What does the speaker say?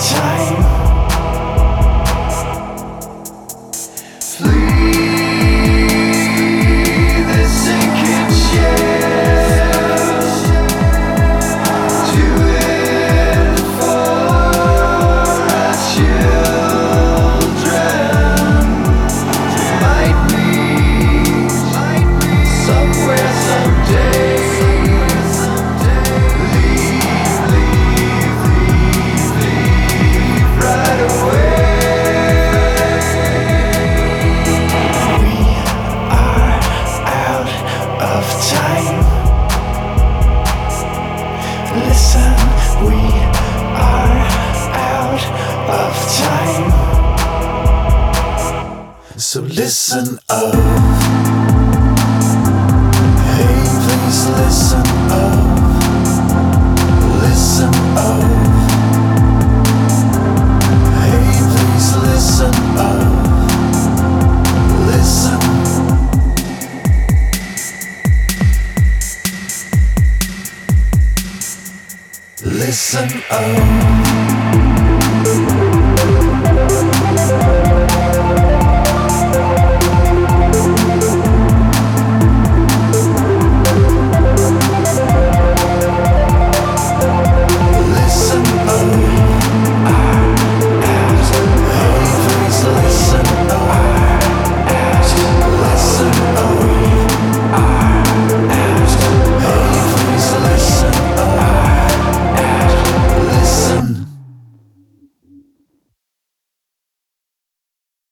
time. So listen up. Hey, please listen up. Listen up. Hey, please listen up. Listen. Listen up.